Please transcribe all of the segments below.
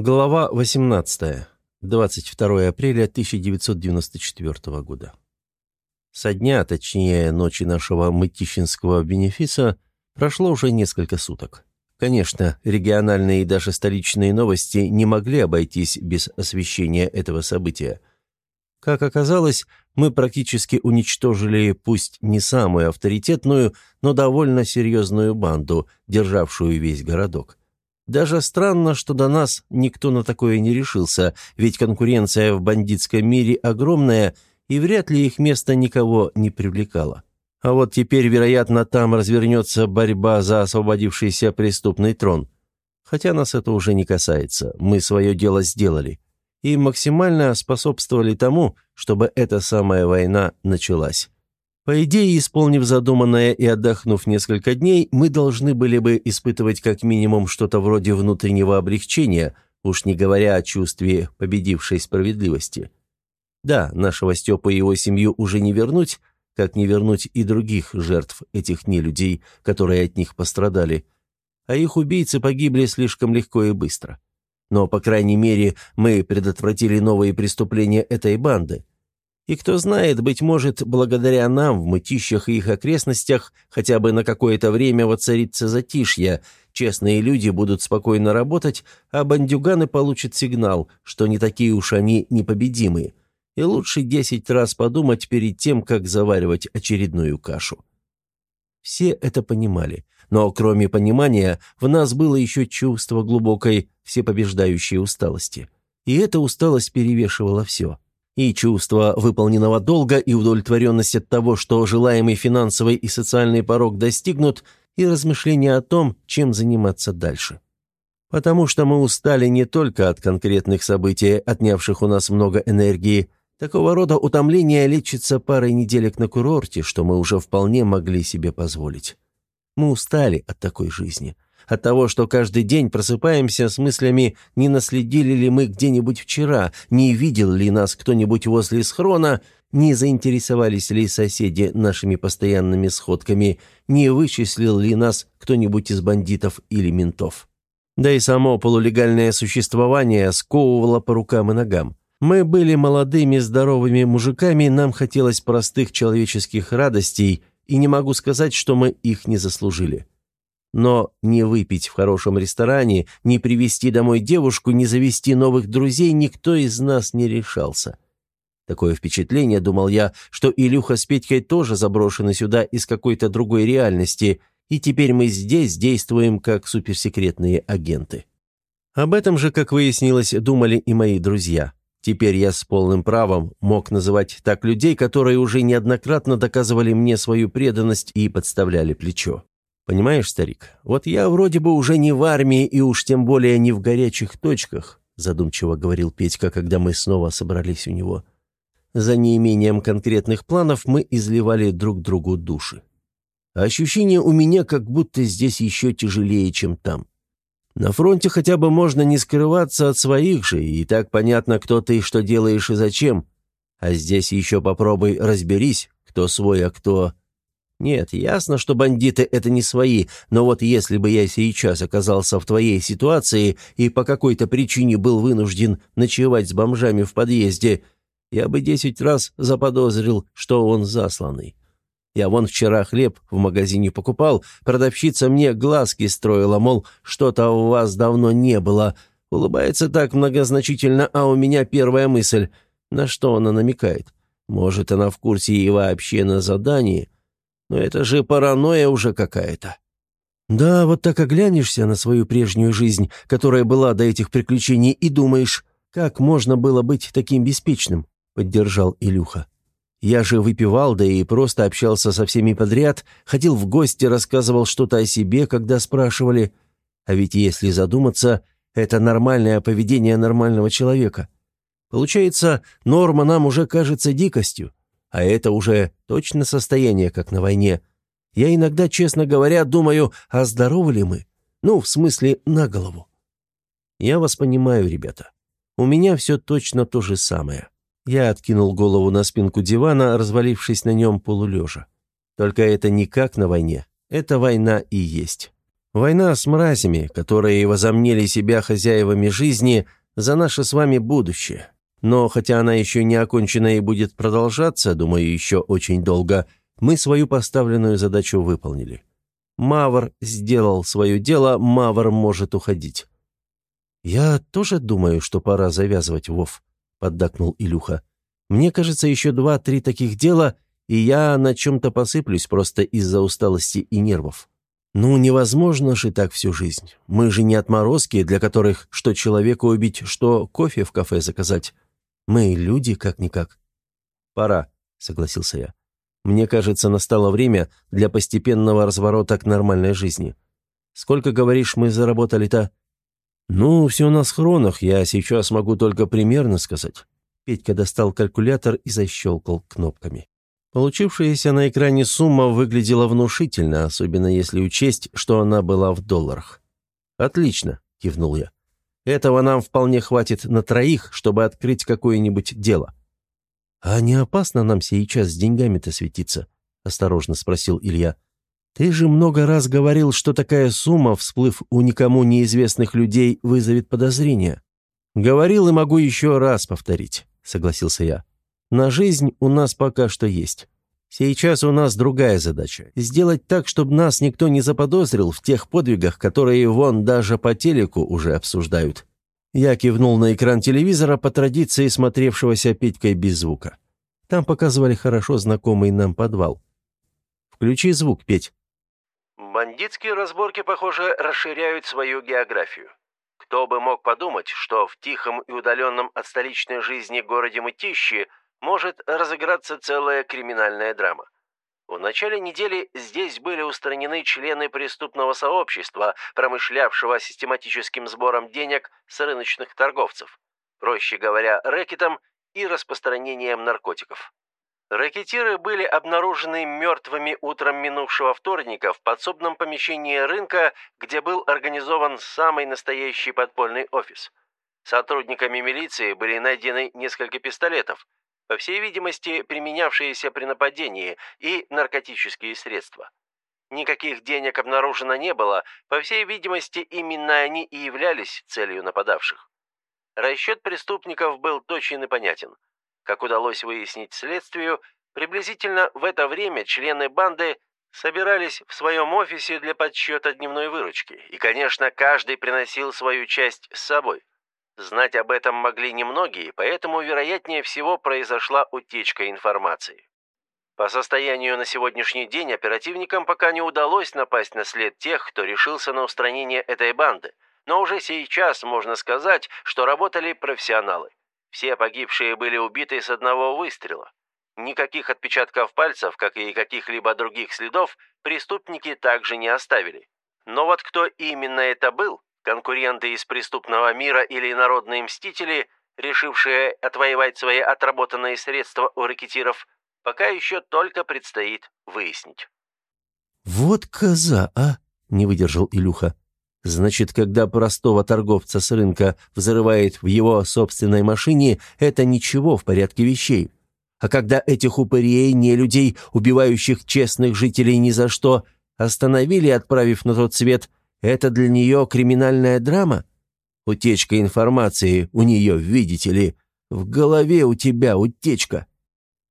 Глава 18. 22 апреля 1994 года. Со дня, точнее, ночи нашего мытищинского бенефиса, прошло уже несколько суток. Конечно, региональные и даже столичные новости не могли обойтись без освещения этого события. Как оказалось, мы практически уничтожили пусть не самую авторитетную, но довольно серьезную банду, державшую весь городок. Даже странно, что до нас никто на такое не решился, ведь конкуренция в бандитском мире огромная, и вряд ли их место никого не привлекало. А вот теперь, вероятно, там развернется борьба за освободившийся преступный трон. Хотя нас это уже не касается, мы свое дело сделали. И максимально способствовали тому, чтобы эта самая война началась. По идее, исполнив задуманное и отдохнув несколько дней, мы должны были бы испытывать как минимум что-то вроде внутреннего облегчения, уж не говоря о чувстве победившей справедливости. Да, нашего Степа и его семью уже не вернуть, как не вернуть и других жертв этих нелюдей, которые от них пострадали. А их убийцы погибли слишком легко и быстро. Но, по крайней мере, мы предотвратили новые преступления этой банды. И кто знает, быть может, благодаря нам в мытищах и их окрестностях хотя бы на какое-то время воцарится затишье, честные люди будут спокойно работать, а бандюганы получат сигнал, что не такие уж они непобедимые. И лучше десять раз подумать перед тем, как заваривать очередную кашу. Все это понимали, но кроме понимания в нас было еще чувство глубокой всепобеждающей усталости. И эта усталость перевешивала все – и чувство выполненного долга, и удовлетворенность от того, что желаемый финансовый и социальный порог достигнут, и размышления о том, чем заниматься дальше. Потому что мы устали не только от конкретных событий, отнявших у нас много энергии. Такого рода утомление лечится парой неделек на курорте, что мы уже вполне могли себе позволить. Мы устали от такой жизни – от того, что каждый день просыпаемся с мыслями, не наследили ли мы где-нибудь вчера, не видел ли нас кто-нибудь возле схрона, не заинтересовались ли соседи нашими постоянными сходками, не вычислил ли нас кто-нибудь из бандитов или ментов. Да и само полулегальное существование сковывало по рукам и ногам. Мы были молодыми, здоровыми мужиками, нам хотелось простых человеческих радостей, и не могу сказать, что мы их не заслужили. Но не выпить в хорошем ресторане, не привезти домой девушку, не завести новых друзей никто из нас не решался. Такое впечатление, думал я, что Илюха с Петькой тоже заброшены сюда из какой-то другой реальности, и теперь мы здесь действуем как суперсекретные агенты. Об этом же, как выяснилось, думали и мои друзья. Теперь я с полным правом мог называть так людей, которые уже неоднократно доказывали мне свою преданность и подставляли плечо. Понимаешь, старик, вот я вроде бы уже не в армии и уж тем более не в горячих точках, задумчиво говорил Петька, когда мы снова собрались у него. За неимением конкретных планов мы изливали друг другу души. Ощущение у меня, как будто здесь еще тяжелее, чем там. На фронте хотя бы можно не скрываться от своих же, и так понятно, кто ты, что делаешь и зачем. А здесь еще попробуй разберись, кто свой, а кто нет, ясно, что бандиты — это не свои, но вот если бы я сейчас оказался в твоей ситуации и по какой-то причине был вынужден ночевать с бомжами в подъезде, я бы десять раз заподозрил, что он засланный. Я вон вчера хлеб в магазине покупал, продавщица мне глазки строила, мол, что-то у вас давно не было. Улыбается так многозначительно, а у меня первая мысль. На что она намекает? Может, она в курсе и вообще на задании?» Но это же паранойя уже какая-то. Да, вот так оглянешься на свою прежнюю жизнь, которая была до этих приключений, и думаешь, как можно было быть таким беспечным, поддержал Илюха. Я же выпивал, да и просто общался со всеми подряд, ходил в гости, рассказывал что-то о себе, когда спрашивали. А ведь если задуматься, это нормальное поведение нормального человека. Получается, норма нам уже кажется дикостью. А это уже точно состояние, как на войне. Я иногда, честно говоря, думаю, а здоровы ли мы? Ну, в смысле, на голову. Я вас понимаю, ребята. У меня все точно то же самое. Я откинул голову на спинку дивана, развалившись на нем полулежа. Только это не как на войне. Это война и есть. Война с мразями, которые возомнили себя хозяевами жизни, за наше с вами будущее. Но хотя она еще не окончена и будет продолжаться, думаю, еще очень долго, мы свою поставленную задачу выполнили. Мавр сделал свое дело, Мавр может уходить. «Я тоже думаю, что пора завязывать, Вов», — поддакнул Илюха. «Мне кажется, еще два-три таких дела, и я на чем-то посыплюсь просто из-за усталости и нервов». «Ну, невозможно же так всю жизнь. Мы же не отморозки, для которых что человека убить, что кофе в кафе заказать. Мы люди, как-никак». «Пора», — согласился я. «Мне кажется, настало время для постепенного разворота к нормальной жизни. Сколько, говоришь, мы заработали-то?» «Ну, все на схронах, я сейчас могу только примерно сказать». Петька достал калькулятор и защелкал кнопками. Получившаяся на экране сумма выглядела внушительно, особенно если учесть, что она была в долларах. «Отлично», — кивнул я. «Этого нам вполне хватит на троих, чтобы открыть какое-нибудь дело». «А не опасно нам сейчас с деньгами-то светиться?» — осторожно спросил Илья. «Ты же много раз говорил, что такая сумма, всплыв у никому неизвестных людей, вызовет подозрения». «Говорил и могу еще раз повторить», — согласился я. «На жизнь у нас пока что есть. Сейчас у нас другая задача — сделать так, чтобы нас никто не заподозрил в тех подвигах, которые вон даже по телеку уже обсуждают». Я кивнул на экран телевизора по традиции смотревшегося Петькой без звука. Там показывали хорошо знакомый нам подвал. «Включи звук, Петь». Бандитские разборки, похоже, расширяют свою географию. Кто бы мог подумать, что в тихом и удаленном от столичной жизни городе Мытищи может разыграться целая криминальная драма. В начале недели здесь были устранены члены преступного сообщества, промышлявшего систематическим сбором денег с рыночных торговцев, проще говоря, рэкетом и распространением наркотиков. Ракетиры были обнаружены мертвыми утром минувшего вторника в подсобном помещении рынка, где был организован самый настоящий подпольный офис. Сотрудниками милиции были найдены несколько пистолетов, по всей видимости, применявшиеся при нападении, и наркотические средства. Никаких денег обнаружено не было, по всей видимости, именно они и являлись целью нападавших. Расчет преступников был точен и понятен – как удалось выяснить следствию, приблизительно в это время члены банды собирались в своем офисе для подсчета дневной выручки, и, конечно, каждый приносил свою часть с собой. Знать об этом могли немногие, поэтому, вероятнее всего, произошла утечка информации. По состоянию на сегодняшний день оперативникам пока не удалось напасть на след тех, кто решился на устранение этой банды, но уже сейчас можно сказать, что работали профессионалы. Все погибшие были убиты с одного выстрела. Никаких отпечатков пальцев, как и каких-либо других следов, преступники также не оставили. Но вот кто именно это был, конкуренты из преступного мира или народные мстители, решившие отвоевать свои отработанные средства у ракетиров, пока еще только предстоит выяснить. «Вот коза, а!» — не выдержал Илюха. Значит, когда простого торговца с рынка взрывает в его собственной машине, это ничего в порядке вещей. А когда этих упырей, не людей, убивающих честных жителей ни за что, остановили, отправив на тот свет, это для нее криминальная драма? Утечка информации у нее, видите ли. В голове у тебя утечка.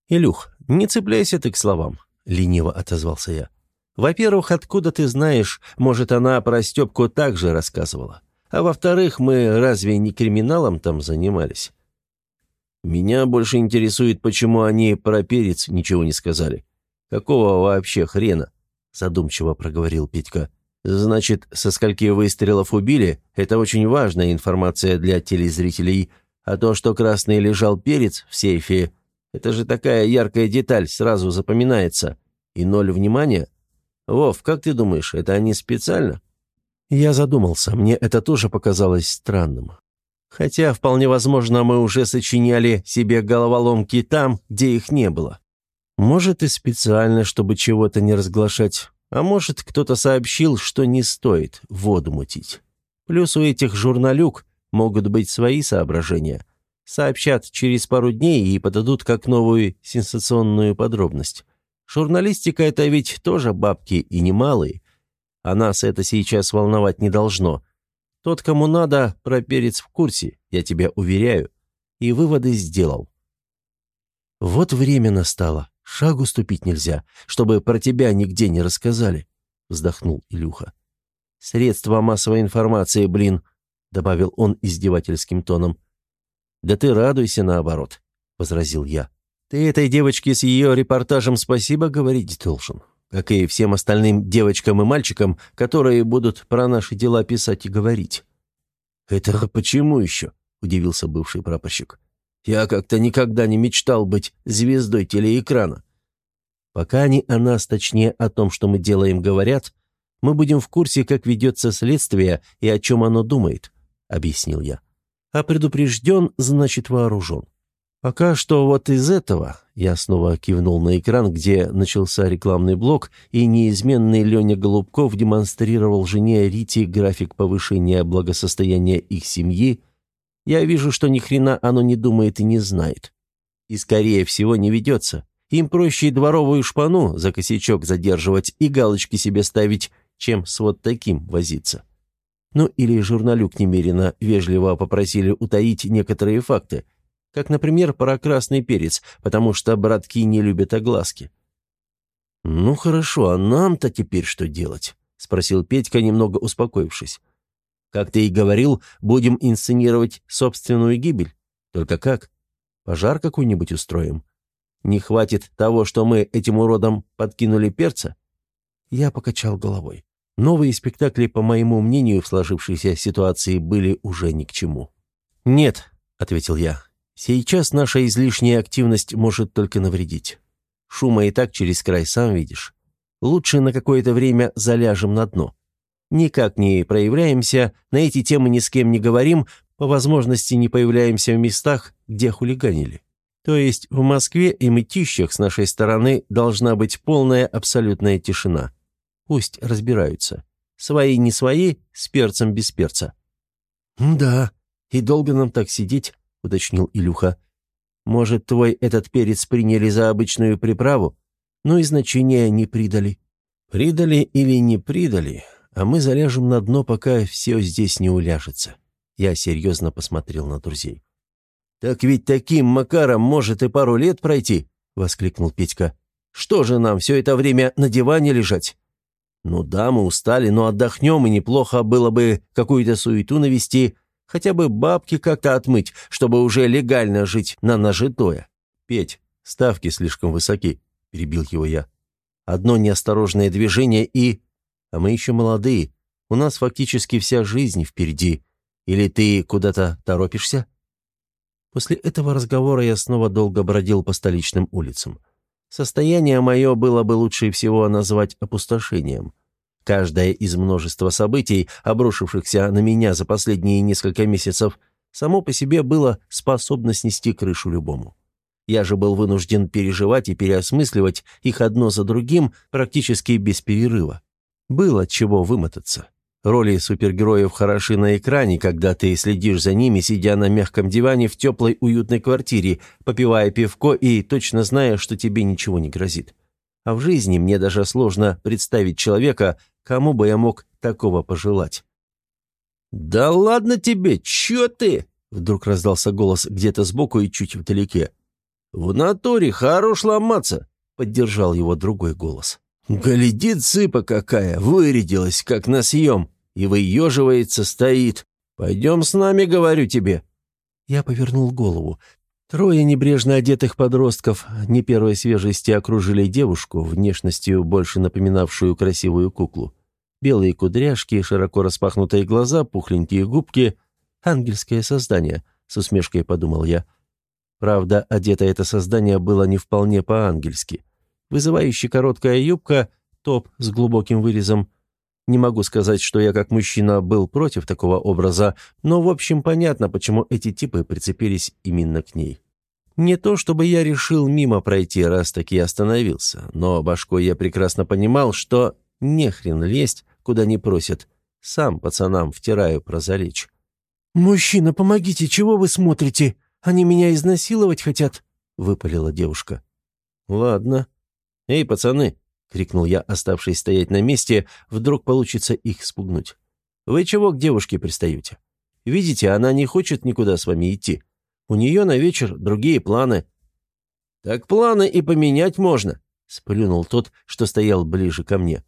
«Илюх, не цепляйся ты к словам», — лениво отозвался я. Во-первых, откуда ты знаешь, может, она про Степку также рассказывала. А во-вторых, мы разве не криминалом там занимались? Меня больше интересует, почему они про перец ничего не сказали. Какого вообще хрена? Задумчиво проговорил Петька. Значит, со скольки выстрелов убили, это очень важная информация для телезрителей. А то, что красный лежал перец в сейфе, это же такая яркая деталь, сразу запоминается. И ноль внимания? «Вов, как ты думаешь, это они специально?» Я задумался, мне это тоже показалось странным. Хотя, вполне возможно, мы уже сочиняли себе головоломки там, где их не было. Может, и специально, чтобы чего-то не разглашать, а может, кто-то сообщил, что не стоит воду мутить. Плюс у этих журналюк могут быть свои соображения. Сообщат через пару дней и подадут как новую сенсационную подробность. Журналистика — это ведь тоже бабки и немалые. а нас это сейчас волновать не должно. Тот, кому надо, про перец в курсе, я тебя уверяю. И выводы сделал. Вот время настало. Шагу ступить нельзя, чтобы про тебя нигде не рассказали, вздохнул Илюха. Средства массовой информации, блин, добавил он издевательским тоном. Да ты радуйся наоборот, возразил я. Ты этой девочке с ее репортажем спасибо говорить должен как и всем остальным девочкам и мальчикам, которые будут про наши дела писать и говорить». «Это почему еще?» – удивился бывший прапорщик. «Я как-то никогда не мечтал быть звездой телеэкрана. Пока они о нас, точнее о том, что мы делаем, говорят, мы будем в курсе, как ведется следствие и о чем оно думает», – объяснил я. «А предупрежден, значит вооружен». Пока что вот из этого, я снова кивнул на экран, где начался рекламный блок, и неизменный Леня Голубков демонстрировал жене Рите график повышения благосостояния их семьи, я вижу, что ни хрена оно не думает и не знает. И, скорее всего, не ведется. Им проще дворовую шпану за косячок задерживать и галочки себе ставить, чем с вот таким возиться. Ну или журналюк немерено вежливо попросили утаить некоторые факты – как, например, про красный перец, потому что братки не любят огласки. «Ну хорошо, а нам-то теперь что делать?» — спросил Петька, немного успокоившись. «Как ты и говорил, будем инсценировать собственную гибель. Только как? Пожар какой-нибудь устроим? Не хватит того, что мы этим уродом подкинули перца?» Я покачал головой. Новые спектакли, по моему мнению, в сложившейся ситуации были уже ни к чему. «Нет», — ответил я, Сейчас наша излишняя активность может только навредить. Шума и так через край, сам видишь. Лучше на какое-то время заляжем на дно. Никак не проявляемся, на эти темы ни с кем не говорим, по возможности не появляемся в местах, где хулиганили. То есть в Москве и Мытищах с нашей стороны должна быть полная абсолютная тишина. Пусть разбираются. Свои не свои, с перцем без перца. «Да, и долго нам так сидеть?» — уточнил Илюха. «Может, твой этот перец приняли за обычную приправу, но и значения не придали». «Придали или не придали, а мы заляжем на дно, пока все здесь не уляжется». Я серьезно посмотрел на друзей. «Так ведь таким макаром может и пару лет пройти», — воскликнул Петька. «Что же нам все это время на диване лежать?» «Ну да, мы устали, но отдохнем, и неплохо было бы какую-то суету навести, Хотя бы бабки как-то отмыть, чтобы уже легально жить на нажитое. Петь, ставки слишком высоки, перебил его я. Одно неосторожное движение и... А мы еще молодые. У нас фактически вся жизнь впереди. Или ты куда-то торопишься? После этого разговора я снова долго бродил по столичным улицам. Состояние мое было бы лучше всего назвать опустошением. Каждое из множества событий, обрушившихся на меня за последние несколько месяцев, само по себе было способно снести крышу любому. Я же был вынужден переживать и переосмысливать их одно за другим практически без перерыва. Было чего вымотаться. Роли супергероев хороши на экране, когда ты следишь за ними, сидя на мягком диване в теплой уютной квартире, попивая пивко и точно зная, что тебе ничего не грозит. А в жизни мне даже сложно представить человека, Кому бы я мог такого пожелать? «Да ладно тебе, чё ты?» Вдруг раздался голос где-то сбоку и чуть вдалеке. «В натуре хорош ломаться!» — поддержал его другой голос. «Гляди, цыпа какая! Вырядилась, как на съем, и выеживается, стоит. Пойдем с нами, говорю тебе!» Я повернул голову. Трое небрежно одетых подростков не первой свежести окружили девушку, внешностью больше напоминавшую красивую куклу. Белые кудряшки, широко распахнутые глаза, пухленькие губки. Ангельское создание, с усмешкой подумал я. Правда, одето это создание было не вполне по-ангельски. Вызывающая короткая юбка, топ с глубоким вырезом. Не могу сказать, что я как мужчина был против такого образа, но в общем понятно, почему эти типы прицепились именно к ней. Не то чтобы я решил мимо пройти, раз таки остановился, но башкой я прекрасно понимал, что не хрен лезть, куда не просят. Сам пацанам втираю про залечь. «Мужчина, помогите, чего вы смотрите? Они меня изнасиловать хотят», — выпалила девушка. «Ладно. Эй, пацаны, — крикнул я, оставшись стоять на месте, вдруг получится их спугнуть. «Вы чего к девушке пристаете? Видите, она не хочет никуда с вами идти. У нее на вечер другие планы». «Так планы и поменять можно», — сплюнул тот, что стоял ближе ко мне.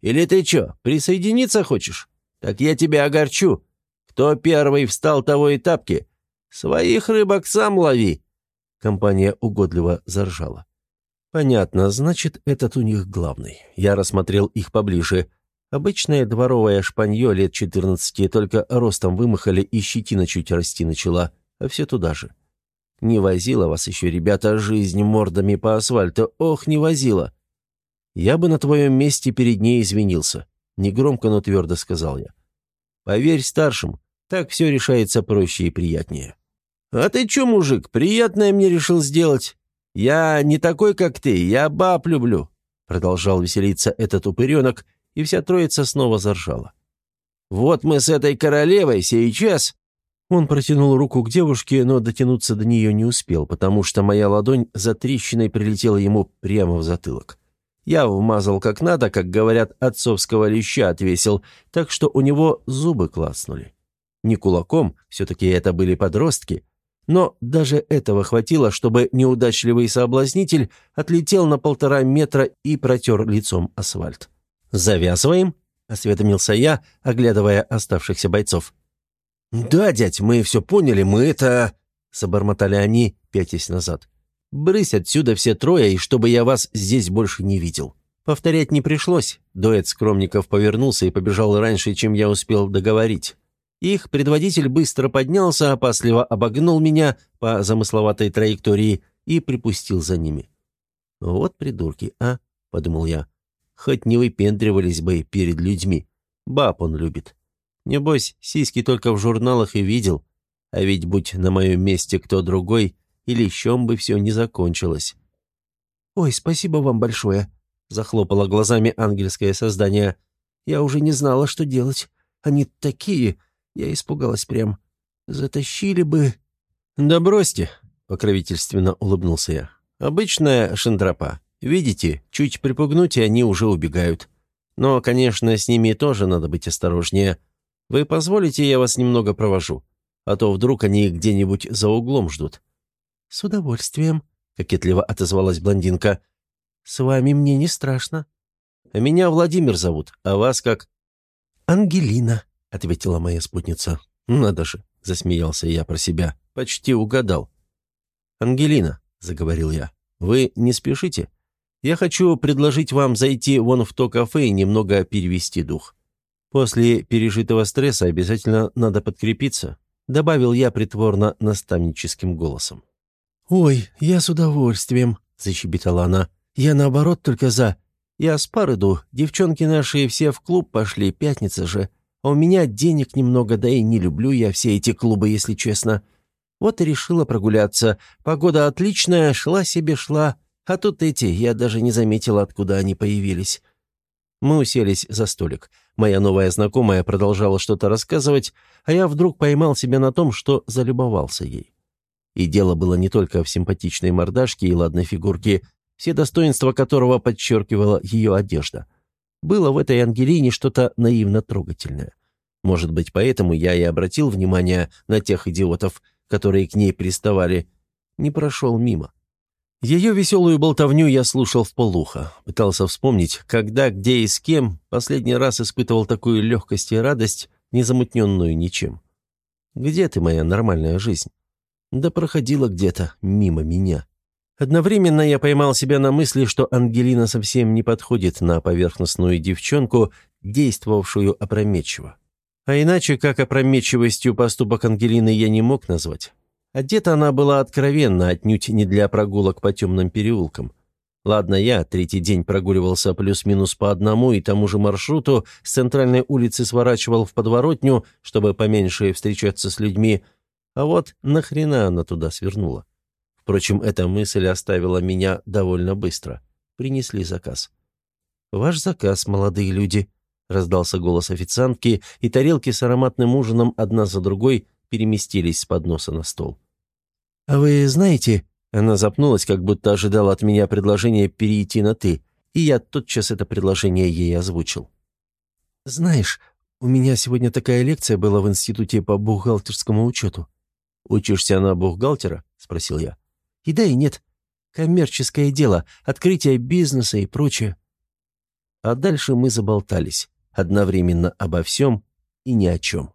«Или ты чё, присоединиться хочешь? Так я тебя огорчу. Кто первый встал, того и тапки. Своих рыбок сам лови». Компания угодливо заржала. «Понятно, значит, этот у них главный. Я рассмотрел их поближе. Обычное дворовое шпанье лет 14, только ростом вымахали и щетина чуть расти начала, а все туда же. Не возила вас еще, ребята, жизнь мордами по асфальту, ох, не возила. Я бы на твоем месте перед ней извинился, негромко, но твердо сказал я. Поверь старшим, так все решается проще и приятнее. А ты че, мужик, приятное мне решил сделать? Я не такой, как ты, я баб люблю, продолжал веселиться этот упыренок, и вся троица снова заржала. «Вот мы с этой королевой сейчас...» Он протянул руку к девушке, но дотянуться до нее не успел, потому что моя ладонь за трещиной прилетела ему прямо в затылок. Я вмазал как надо, как говорят, отцовского леща отвесил, так что у него зубы класнули. Не кулаком, все-таки это были подростки, но даже этого хватило, чтобы неудачливый соблазнитель отлетел на полтора метра и протер лицом асфальт. «Завязываем?» — осведомился я, оглядывая оставшихся бойцов. «Да, дядь, мы все поняли, мы это...» — забормотали они, пятясь назад. «Брысь отсюда все трое, и чтобы я вас здесь больше не видел». Повторять не пришлось. Дуэт скромников повернулся и побежал раньше, чем я успел договорить. Их предводитель быстро поднялся, опасливо обогнул меня по замысловатой траектории и припустил за ними. «Вот придурки, а?» — подумал я. Хоть не выпендривались бы перед людьми. Баб он любит. Небось, сиськи только в журналах и видел. А ведь будь на моем месте кто другой, и лещом бы все не закончилось. «Ой, спасибо вам большое», — захлопало глазами ангельское создание. «Я уже не знала, что делать. Они такие...» Я испугалась прям. «Затащили бы...» «Да бросьте», — покровительственно улыбнулся я. «Обычная шантропа. Видите, чуть припугнуть, и они уже убегают. Но, конечно, с ними тоже надо быть осторожнее. Вы позволите, я вас немного провожу? А то вдруг они где-нибудь за углом ждут». «С удовольствием», — кокетливо отозвалась блондинка. «С вами мне не страшно». «А меня Владимир зовут, а вас как?» «Ангелина», — ответила моя спутница. «Надо же», — засмеялся я про себя. «Почти угадал». «Ангелина», — заговорил я, — «вы не спешите?» Я хочу предложить вам зайти вон в то кафе и немного перевести дух. После пережитого стресса обязательно надо подкрепиться», — добавил я притворно наставническим голосом. «Ой, я с удовольствием», — защебетала она. «Я наоборот только за. Я с пар иду, девчонки наши все в клуб пошли, пятница же. А у меня денег немного, да и не люблю я все эти клубы, если честно. Вот и решила прогуляться. Погода отличная, шла себе шла. А тут эти, я даже не заметила, откуда они появились. Мы уселись за столик. Моя новая знакомая продолжала что-то рассказывать, а я вдруг поймал себя на том, что залюбовался ей. И дело было не только в симпатичной мордашке и ладной фигурке, все достоинства которого подчеркивала ее одежда. Было в этой Ангелине что-то наивно трогательное. Может быть, поэтому я и обратил внимание на тех идиотов, которые к ней приставали. Не прошел мимо. Ее веселую болтовню я слушал в полухо, пытался вспомнить, когда, где и с кем последний раз испытывал такую легкость и радость, не замутненную ничем. Где ты, моя нормальная жизнь? Да проходила где-то мимо меня. Одновременно я поймал себя на мысли, что Ангелина совсем не подходит на поверхностную девчонку, действовавшую опрометчиво. А иначе, как опрометчивостью поступок Ангелины я не мог назвать. Одета она была откровенно, отнюдь не для прогулок по темным переулкам. Ладно, я третий день прогуливался плюс-минус по одному и тому же маршруту, с центральной улицы сворачивал в подворотню, чтобы поменьше встречаться с людьми, а вот нахрена она туда свернула? Впрочем, эта мысль оставила меня довольно быстро. Принесли заказ. «Ваш заказ, молодые люди», — раздался голос официантки, и тарелки с ароматным ужином одна за другой переместились с подноса на стол. «А вы знаете...» Она запнулась, как будто ожидала от меня предложения перейти на «ты». и я тотчас это предложение ей озвучил. «Знаешь, у меня сегодня такая лекция была в институте по бухгалтерскому учету». «Учишься на бухгалтера?» — спросил я. «И да, и нет. Коммерческое дело, открытие бизнеса и прочее». А дальше мы заболтались, одновременно обо всем и ни о чем.